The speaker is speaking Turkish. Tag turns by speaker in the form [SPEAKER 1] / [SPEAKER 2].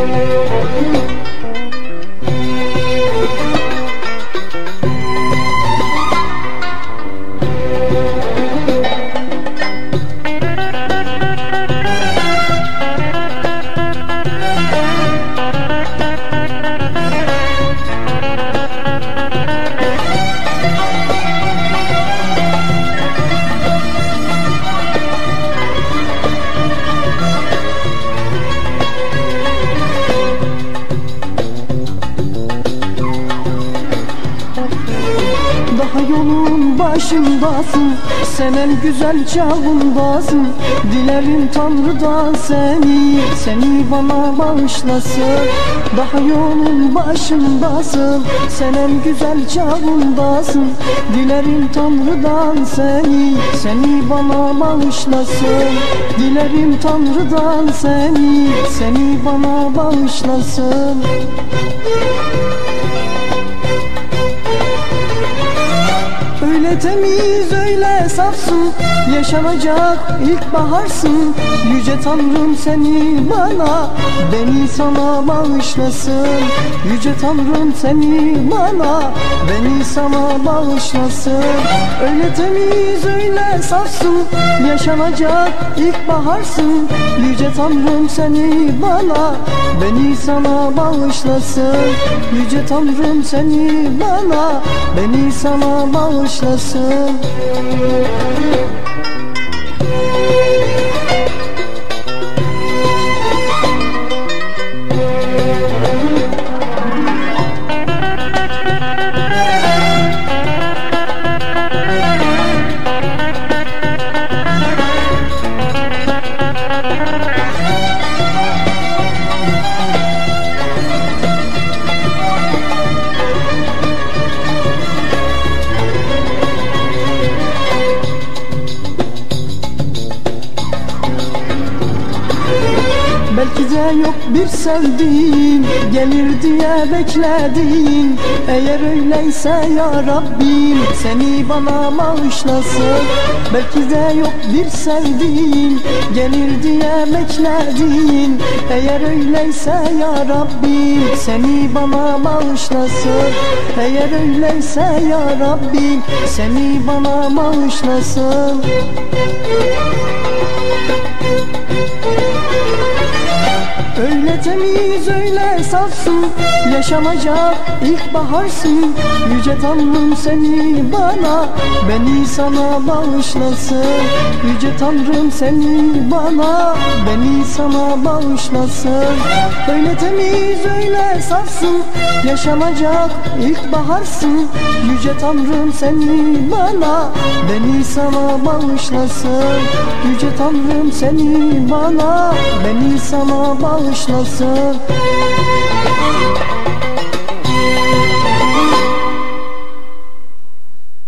[SPEAKER 1] Daha yolun başındasın Sen en güzel çağındasın. Dilerim Tanrı'dan seni Seni bana bağışlasın. Daha yolun başındasın Sen en güzel çağındasın. Dilerim Tanrı'dan seni Seni bana bağışlasın. Dilerim Tanrı'dan seni Seni bana bağışlasın. Öyle öyle safsın Yaşanacak ilkbaharsın Yüce Tanrım seni bana Beni sana bağışlasın. Yüce Tanrım seni bana Beni sana bağışlasın. Öyle temiz öyle safsın Yaşanacak ilkbaharsın Yüce Tanrım seni bana Beni sana bağışlasın. Yüce Tanrım seni bana Beni sana bağışlasın Thank you. Belki de yok bir sevdiğin Gelir diye bekledin. Eğer öyleyse ya Rabbim Seni bana bağışlasın. Belki de yok bir sevdiğin Gelir diye bekledin. Eğer öyleyse ya Rabbim Seni bana bağışlasın. Eğer öyleyse ya Rabbim Seni bana bağışlasın Öyle temiz öyle safsın. Yaşanacak ilkbaharsın Yüce Tanrım seni bana Beni sana bağışlasın. Yüce Tanrım seni bana Beni sana bağışlasın. Öyle temiz öyle safsın. Yaşanacak ilkbaharsın Yüce Tanrım seni bana Beni sana bağışlasın. Yüce Tanrım seni bana Beni sana bağışlasın Krishna Sam